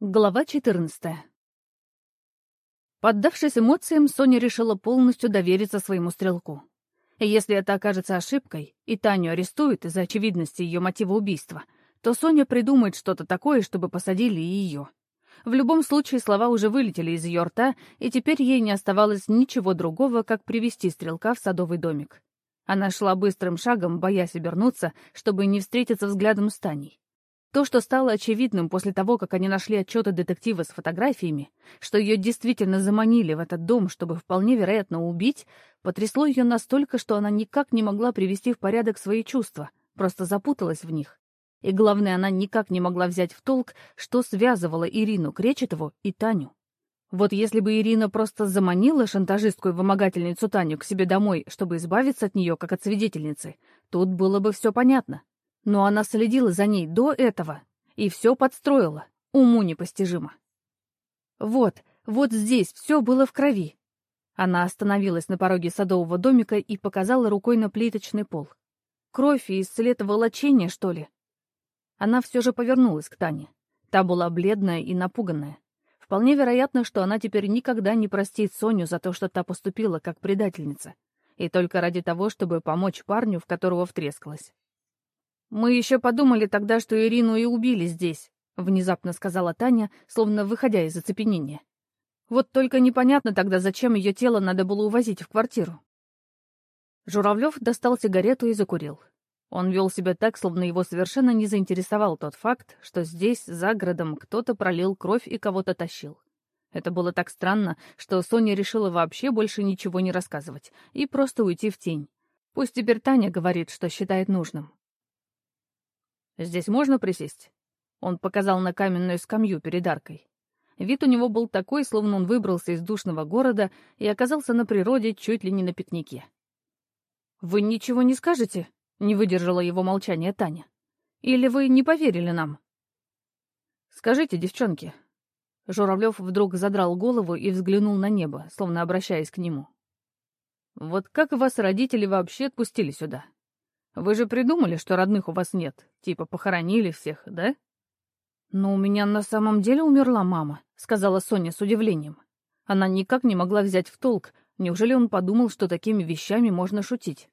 Глава 14 Поддавшись эмоциям, Соня решила полностью довериться своему стрелку. Если это окажется ошибкой, и Таню арестуют из-за очевидности ее мотива убийства, то Соня придумает что-то такое, чтобы посадили и ее. В любом случае, слова уже вылетели из ее рта, и теперь ей не оставалось ничего другого, как привести стрелка в садовый домик. Она шла быстрым шагом, боясь обернуться, чтобы не встретиться взглядом с Таней. То, что стало очевидным после того, как они нашли отчеты детектива с фотографиями, что ее действительно заманили в этот дом, чтобы вполне вероятно убить, потрясло ее настолько, что она никак не могла привести в порядок свои чувства, просто запуталась в них. И главное, она никак не могла взять в толк, что связывало Ирину Кречетову и Таню. Вот если бы Ирина просто заманила шантажистку и вымогательницу Таню к себе домой, чтобы избавиться от нее, как от свидетельницы, тут было бы все понятно. Но она следила за ней до этого и все подстроила. Уму непостижимо. Вот, вот здесь все было в крови. Она остановилась на пороге садового домика и показала рукой на плиточный пол. Кровь и след волочения, что ли? Она все же повернулась к Тане. Та была бледная и напуганная. Вполне вероятно, что она теперь никогда не простит Соню за то, что та поступила как предательница. И только ради того, чтобы помочь парню, в которого втрескалась. «Мы еще подумали тогда, что Ирину и убили здесь», — внезапно сказала Таня, словно выходя из оцепенения. «Вот только непонятно тогда, зачем ее тело надо было увозить в квартиру». Журавлев достал сигарету и закурил. Он вел себя так, словно его совершенно не заинтересовал тот факт, что здесь, за городом, кто-то пролил кровь и кого-то тащил. Это было так странно, что Соня решила вообще больше ничего не рассказывать и просто уйти в тень. Пусть теперь Таня говорит, что считает нужным. «Здесь можно присесть?» Он показал на каменную скамью перед аркой. Вид у него был такой, словно он выбрался из душного города и оказался на природе чуть ли не на пикнике. «Вы ничего не скажете?» — не выдержала его молчание Таня. «Или вы не поверили нам?» «Скажите, девчонки». Журавлев вдруг задрал голову и взглянул на небо, словно обращаясь к нему. «Вот как вас родители вообще отпустили сюда? Вы же придумали, что родных у вас нет. Типа похоронили всех, да? Но у меня на самом деле умерла мама, сказала Соня с удивлением. Она никак не могла взять в толк, неужели он подумал, что такими вещами можно шутить.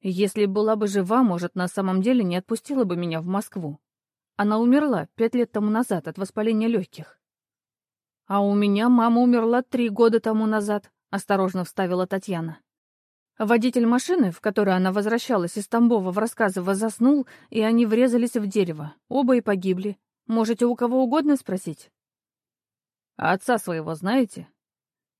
Если была бы жива, может, на самом деле не отпустила бы меня в Москву. Она умерла пять лет тому назад от воспаления легких. А у меня мама умерла три года тому назад, осторожно вставила Татьяна. Водитель машины, в которой она возвращалась из Тамбова в рассказово, заснул, и они врезались в дерево. Оба и погибли. Можете у кого угодно спросить. «А отца своего знаете?»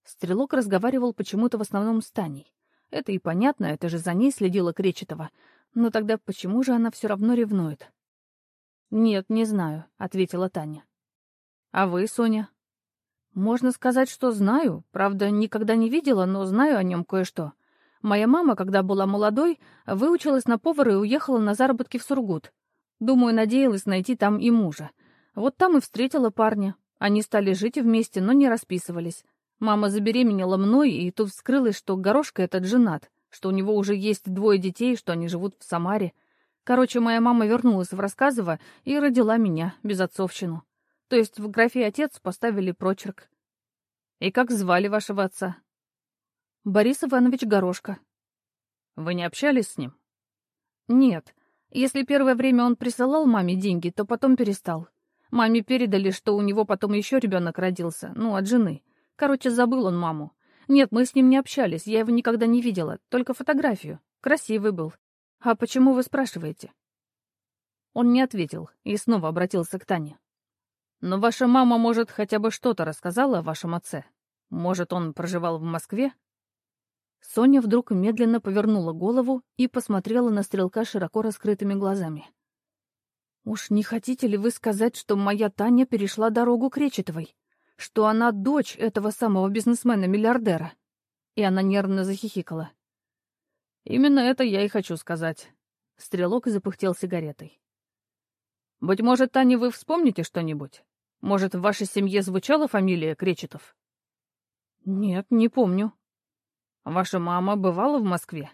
Стрелок разговаривал почему-то в основном с Таней. Это и понятно, это же за ней следила Кречетова. Но тогда почему же она все равно ревнует? «Нет, не знаю», — ответила Таня. «А вы, Соня?» «Можно сказать, что знаю. Правда, никогда не видела, но знаю о нем кое-что. Моя мама, когда была молодой, выучилась на повара и уехала на заработки в Сургут. Думаю, надеялась найти там и мужа. Вот там и встретила парня. Они стали жить вместе, но не расписывались. Мама забеременела мной, и тут вскрылось, что Горошка этот женат, что у него уже есть двое детей, что они живут в Самаре. Короче, моя мама вернулась в Рассказово и родила меня, без отцовщину. То есть в графе «отец» поставили прочерк. «И как звали вашего отца?» Борис Иванович Горошко. Вы не общались с ним? Нет. Если первое время он присылал маме деньги, то потом перестал. Маме передали, что у него потом еще ребенок родился, ну, от жены. Короче, забыл он маму. Нет, мы с ним не общались, я его никогда не видела, только фотографию. Красивый был. А почему вы спрашиваете? Он не ответил и снова обратился к Тане. Но ваша мама, может, хотя бы что-то рассказала о вашем отце? Может, он проживал в Москве? Соня вдруг медленно повернула голову и посмотрела на стрелка широко раскрытыми глазами. «Уж не хотите ли вы сказать, что моя Таня перешла дорогу Кречетовой? Что она дочь этого самого бизнесмена-миллиардера?» И она нервно захихикала. «Именно это я и хочу сказать». Стрелок запыхтел сигаретой. «Быть может, Таня, вы вспомните что-нибудь? Может, в вашей семье звучала фамилия Кречетов?» «Нет, не помню», Ваша мама бывала в Москве?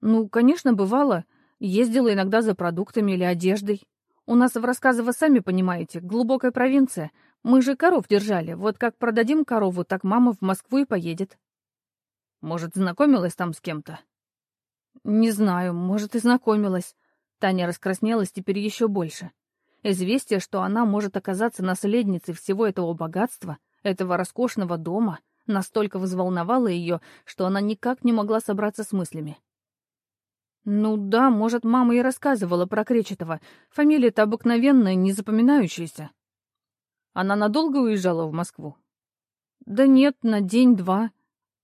Ну, конечно, бывала. Ездила иногда за продуктами или одеждой. У нас в рассказе, сами понимаете, глубокая провинция. Мы же коров держали. Вот как продадим корову, так мама в Москву и поедет. Может, знакомилась там с кем-то? Не знаю, может, и знакомилась. Таня раскраснелась теперь еще больше. Известие, что она может оказаться наследницей всего этого богатства, этого роскошного дома, настолько взволновало ее, что она никак не могла собраться с мыслями. Ну да, может, мама и рассказывала про Кречетова. Фамилия-то обыкновенная, не запоминающаяся. Она надолго уезжала в Москву? Да нет, на день-два.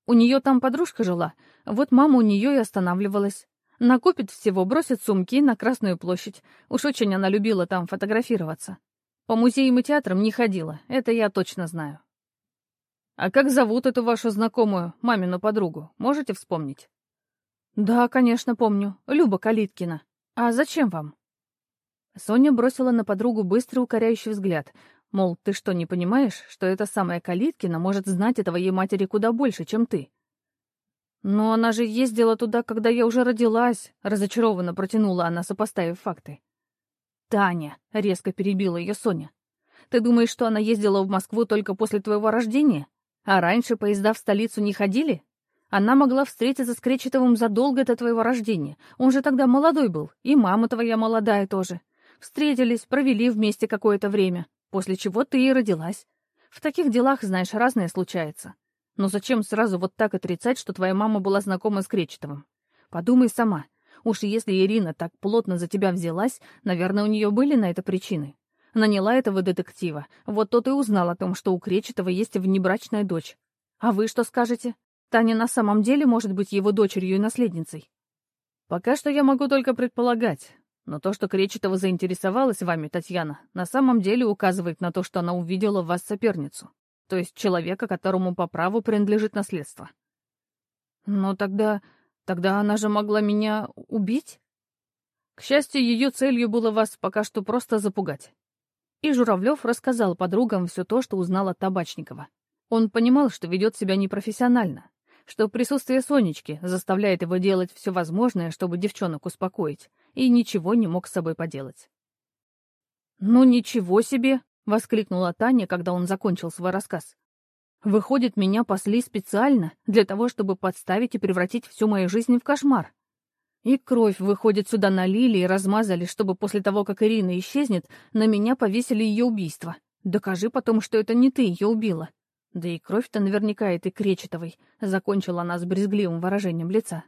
У нее там подружка жила, вот мама у нее и останавливалась. Накупит всего, бросит сумки на Красную площадь. Уж очень она любила там фотографироваться. По музеям и театрам не ходила, это я точно знаю. А как зовут эту вашу знакомую, мамину подругу, можете вспомнить? Да, конечно, помню. Люба Калиткина. А зачем вам? Соня бросила на подругу быстрый укоряющий взгляд, мол, ты что, не понимаешь, что эта самая Калиткина может знать о твоей матери куда больше, чем ты? «Но она же ездила туда, когда я уже родилась», — разочарованно протянула она, сопоставив факты. «Таня», — резко перебила ее Соня, — «ты думаешь, что она ездила в Москву только после твоего рождения? А раньше поезда в столицу не ходили? Она могла встретиться с Кречетовым задолго до твоего рождения. Он же тогда молодой был, и мама твоя молодая тоже. Встретились, провели вместе какое-то время, после чего ты и родилась. В таких делах, знаешь, разное случается. Но зачем сразу вот так отрицать, что твоя мама была знакома с Кречетовым? Подумай сама. Уж если Ирина так плотно за тебя взялась, наверное, у нее были на это причины. Наняла этого детектива. Вот тот и узнал о том, что у Кречетова есть внебрачная дочь. А вы что скажете? Таня на самом деле может быть его дочерью и наследницей? Пока что я могу только предполагать. Но то, что Кречетова заинтересовалась вами, Татьяна, на самом деле указывает на то, что она увидела в вас соперницу то есть человека, которому по праву принадлежит наследство. Но тогда... тогда она же могла меня убить? К счастью, ее целью было вас пока что просто запугать. И Журавлев рассказал подругам все то, что узнал от Табачникова. Он понимал, что ведет себя непрофессионально, что присутствие Сонечки заставляет его делать все возможное, чтобы девчонок успокоить, и ничего не мог с собой поделать. «Ну ничего себе!» — воскликнула Таня, когда он закончил свой рассказ. «Выходит, меня пасли специально для того, чтобы подставить и превратить всю мою жизнь в кошмар. И кровь, выходит, сюда налили и размазали, чтобы после того, как Ирина исчезнет, на меня повесили ее убийство. Докажи потом, что это не ты ее убила. Да и кровь-то наверняка этой Кречетовой», — закончила она с брезгливым выражением лица.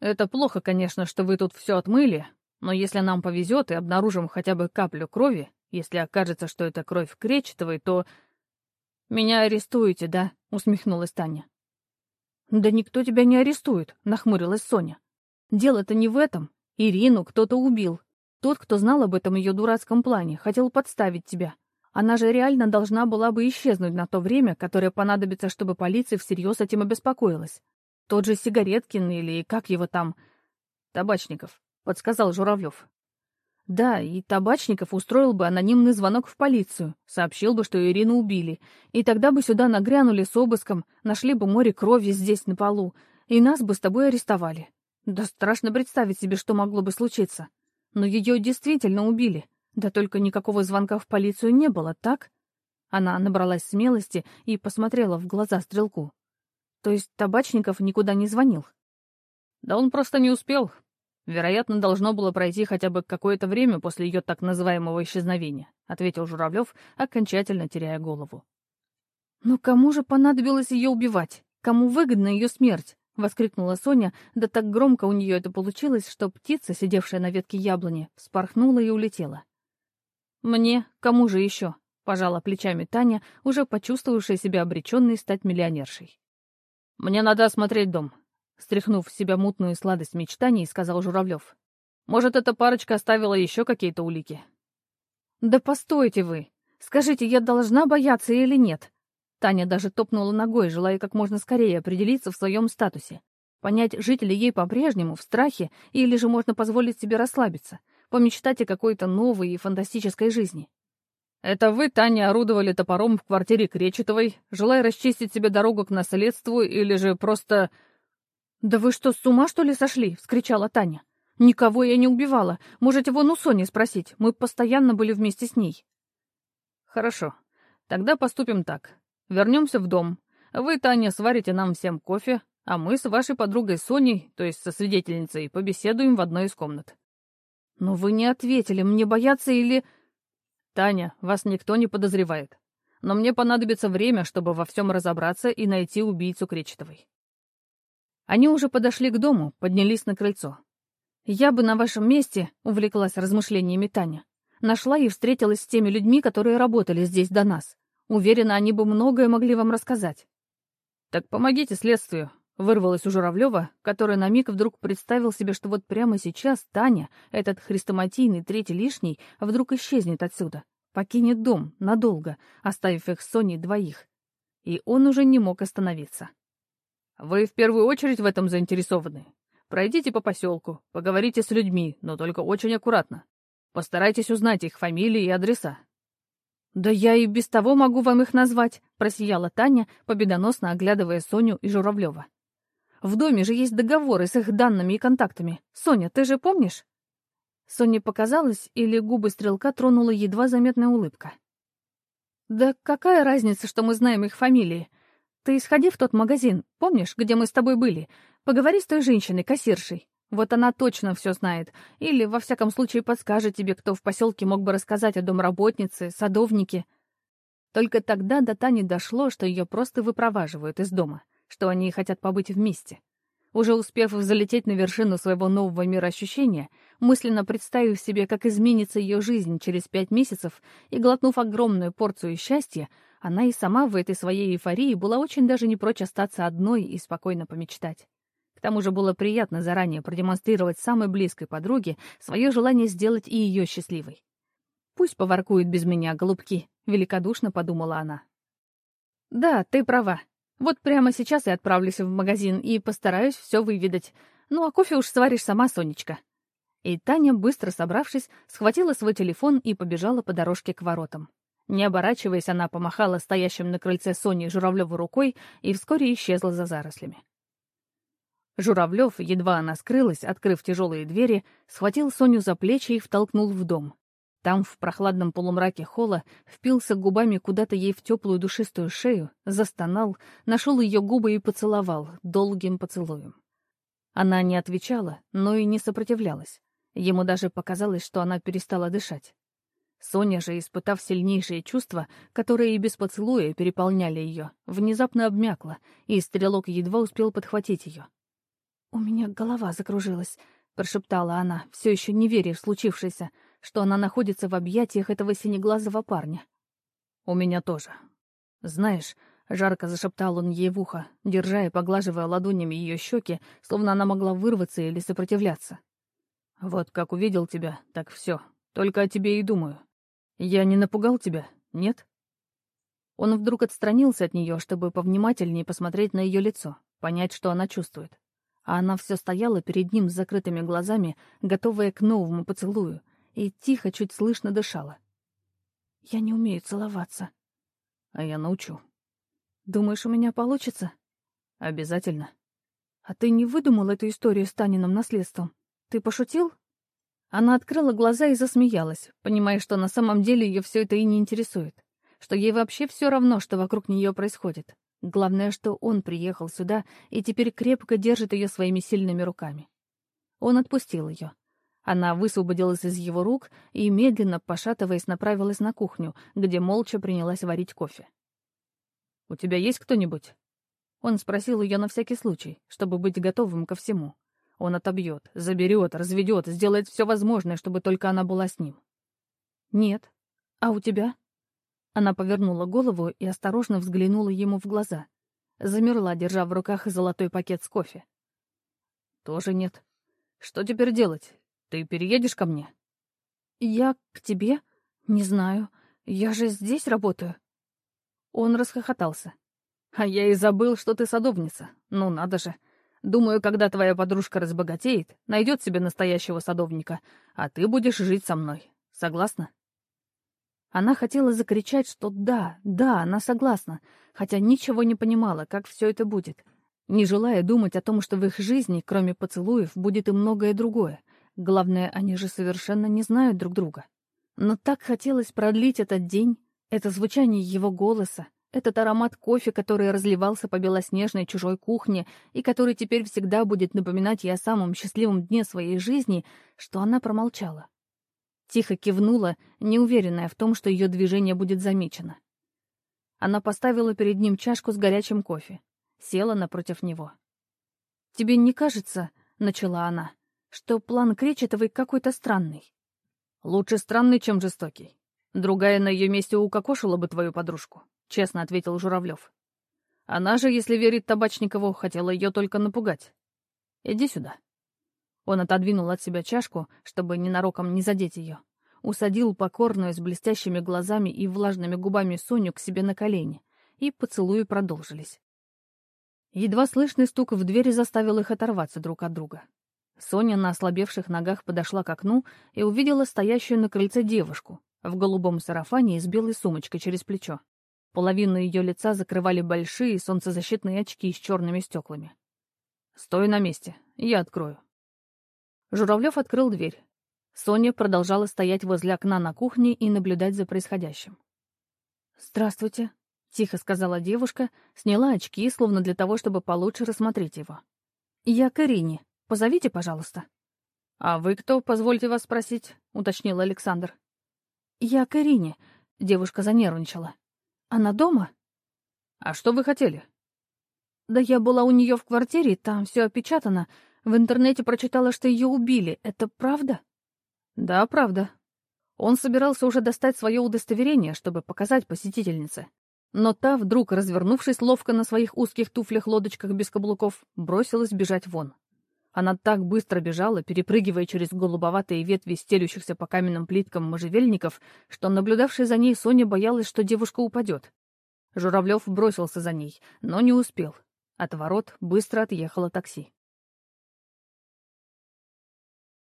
«Это плохо, конечно, что вы тут все отмыли, но если нам повезет и обнаружим хотя бы каплю крови, если окажется, что это кровь Кречетовой, то... «Меня арестуете, да?» — усмехнулась Таня. «Да никто тебя не арестует», — нахмурилась Соня. «Дело-то не в этом. Ирину кто-то убил. Тот, кто знал об этом ее дурацком плане, хотел подставить тебя. Она же реально должна была бы исчезнуть на то время, которое понадобится, чтобы полиция всерьез этим обеспокоилась. Тот же Сигареткин или как его там... Табачников, — подсказал Журавлев. Да, и Табачников устроил бы анонимный звонок в полицию, сообщил бы, что Ирину убили, и тогда бы сюда нагрянули с обыском, нашли бы море крови здесь на полу, и нас бы с тобой арестовали. Да страшно представить себе, что могло бы случиться. Но ее действительно убили. Да только никакого звонка в полицию не было, так? Она набралась смелости и посмотрела в глаза стрелку. То есть Табачников никуда не звонил? Да он просто не успел, Вероятно, должно было пройти хотя бы какое-то время после ее так называемого исчезновения, ответил Журавлев, окончательно теряя голову. Но кому же понадобилось ее убивать? Кому выгодна ее смерть? Воскликнула Соня, да так громко у нее это получилось, что птица, сидевшая на ветке яблони, вспорхнула и улетела. Мне, кому же еще? пожала плечами Таня, уже почувствовавшая себя обреченной стать миллионершей. Мне надо осмотреть дом, Стряхнув в себя мутную сладость мечтаний, сказал Журавлев. «Может, эта парочка оставила еще какие-то улики?» «Да постойте вы! Скажите, я должна бояться или нет?» Таня даже топнула ногой, желая как можно скорее определиться в своем статусе. Понять, жить ли ей по-прежнему в страхе, или же можно позволить себе расслабиться, помечтать о какой-то новой и фантастической жизни. «Это вы, Таня, орудовали топором в квартире Кречетовой, желая расчистить себе дорогу к наследству, или же просто...» «Да вы что, с ума, что ли, сошли?» — вскричала Таня. Никого я не убивала. Можете вон у Сони спросить. Мы постоянно были вместе с ней. Хорошо. Тогда поступим так. Вернемся в дом. Вы, Таня, сварите нам всем кофе, а мы с вашей подругой Соней, то есть со свидетельницей, побеседуем в одной из комнат. Но вы не ответили. Мне бояться или... Таня, вас никто не подозревает. Но мне понадобится время, чтобы во всем разобраться и найти убийцу Кречетовой. Они уже подошли к дому, поднялись на крыльцо. «Я бы на вашем месте», — увлеклась размышлениями Таня, «нашла и встретилась с теми людьми, которые работали здесь до нас. Уверена, они бы многое могли вам рассказать». «Так помогите следствию», — вырвалась у Журавлева, который на миг вдруг представил себе, что вот прямо сейчас Таня, этот хрестоматийный третий лишний, вдруг исчезнет отсюда, покинет дом надолго, оставив их с Соней двоих. И он уже не мог остановиться. «Вы в первую очередь в этом заинтересованы. Пройдите по поселку, поговорите с людьми, но только очень аккуратно. Постарайтесь узнать их фамилии и адреса. «Да я и без того могу вам их назвать», — просияла Таня, победоносно оглядывая Соню и Журавлева. «В доме же есть договоры с их данными и контактами. Соня, ты же помнишь?» Соне показалось, или губы стрелка тронула едва заметная улыбка. «Да какая разница, что мы знаем их фамилии? Ты сходи в тот магазин, помнишь, где мы с тобой были? Поговори с той женщиной, кассиршей. Вот она точно все знает. Или, во всяком случае, подскажет тебе, кто в поселке мог бы рассказать о домработнице, садовнике. Только тогда до Тани дошло, что ее просто выпроваживают из дома, что они хотят побыть вместе. Уже успев залететь на вершину своего нового мира ощущения, мысленно представив себе, как изменится ее жизнь через пять месяцев, и глотнув огромную порцию счастья, она и сама в этой своей эйфории была очень даже не прочь остаться одной и спокойно помечтать тому же было приятно заранее продемонстрировать самой близкой подруге свое желание сделать и ее счастливой. «Пусть поворкуют без меня, голубки», — великодушно подумала она. «Да, ты права. Вот прямо сейчас я отправлюсь в магазин и постараюсь все выведать. Ну а кофе уж сваришь сама, Сонечка». И Таня, быстро собравшись, схватила свой телефон и побежала по дорожке к воротам. Не оборачиваясь, она помахала стоящим на крыльце Соне Журавлеву рукой и вскоре исчезла за зарослями. Журавлев, едва она скрылась, открыв тяжелые двери, схватил Соню за плечи и втолкнул в дом. Там, в прохладном полумраке холла, впился губами куда-то ей в теплую душистую шею, застонал, нашел ее губы и поцеловал долгим поцелуем. Она не отвечала, но и не сопротивлялась. Ему даже показалось, что она перестала дышать. Соня же, испытав сильнейшие чувства, которые и без поцелуя переполняли ее, внезапно обмякла, и стрелок едва успел подхватить ее. «У меня голова закружилась», — прошептала она, все еще не веря в случившееся, что она находится в объятиях этого синеглазого парня. «У меня тоже. Знаешь...» — жарко зашептал он ей в ухо, держа и поглаживая ладонями ее щеки, словно она могла вырваться или сопротивляться. «Вот как увидел тебя, так все. Только о тебе и думаю. Я не напугал тебя, нет?» Он вдруг отстранился от нее, чтобы повнимательнее посмотреть на ее лицо, понять, что она чувствует а она все стояла перед ним с закрытыми глазами, готовая к новому поцелую, и тихо, чуть слышно дышала. «Я не умею целоваться». «А я научу». «Думаешь, у меня получится?» «Обязательно». «А ты не выдумал эту историю с Таниным наследством? Ты пошутил?» Она открыла глаза и засмеялась, понимая, что на самом деле ее все это и не интересует, что ей вообще все равно, что вокруг нее происходит. Главное, что он приехал сюда и теперь крепко держит ее своими сильными руками. Он отпустил ее. Она высвободилась из его рук и, медленно, пошатываясь, направилась на кухню, где молча принялась варить кофе. «У тебя есть кто-нибудь?» Он спросил ее на всякий случай, чтобы быть готовым ко всему. Он отобьет, заберет, разведет, сделает все возможное, чтобы только она была с ним. «Нет. А у тебя?» Она повернула голову и осторожно взглянула ему в глаза. Замерла, держа в руках золотой пакет с кофе. «Тоже нет. Что теперь делать? Ты переедешь ко мне?» «Я к тебе? Не знаю. Я же здесь работаю». Он расхохотался. «А я и забыл, что ты садовница. Ну, надо же. Думаю, когда твоя подружка разбогатеет, найдет себе настоящего садовника, а ты будешь жить со мной. Согласна?» Она хотела закричать, что да, да, она согласна, хотя ничего не понимала, как все это будет, не желая думать о том, что в их жизни, кроме поцелуев, будет и многое другое, Главное, они же совершенно не знают друг друга. Но так хотелось продлить этот день, это звучание его голоса, этот аромат кофе, который разливался по белоснежной чужой кухне и который теперь всегда будет напоминать ей о самом счастливом дне своей жизни, что она промолчала. Тихо кивнула, неуверенная в том, что ее движение будет замечено. Она поставила перед ним чашку с горячим кофе, села напротив него. «Тебе не кажется, — начала она, — что план Кречетовой какой-то странный?» «Лучше странный, чем жестокий. Другая на ее месте укокошила бы твою подружку», — честно ответил Журавлев. «Она же, если верить Табачникову, хотела ее только напугать. Иди сюда». Он отодвинул от себя чашку, чтобы ненароком не задеть ее. Усадил покорную с блестящими глазами и влажными губами Соню к себе на колени, и поцелуи продолжились. Едва слышный стук в двери заставил их оторваться друг от друга. Соня на ослабевших ногах подошла к окну и увидела стоящую на крыльце девушку, в голубом сарафане и с белой сумочкой через плечо. Половину ее лица закрывали большие солнцезащитные очки с черными стеклами. «Стой на месте, я открою». Журавлев открыл дверь. Соня продолжала стоять возле окна на кухне и наблюдать за происходящим. «Здравствуйте», — тихо сказала девушка, сняла очки, словно для того, чтобы получше рассмотреть его. «Я Карине. Позовите, пожалуйста». «А вы кто, позвольте вас спросить?» — уточнил Александр. «Я к Ирине», — девушка занервничала. «Она дома?» «А что вы хотели?» «Да я была у нее в квартире, там все опечатано. В интернете прочитала, что ее убили. Это правда?» «Да, правда». Он собирался уже достать свое удостоверение, чтобы показать посетительнице. Но та, вдруг развернувшись ловко на своих узких туфлях-лодочках без каблуков, бросилась бежать вон. Она так быстро бежала, перепрыгивая через голубоватые ветви стелющихся по каменным плиткам можжевельников, что наблюдавшая за ней Соня боялась, что девушка упадет. Журавлев бросился за ней, но не успел. От ворот быстро отъехало такси.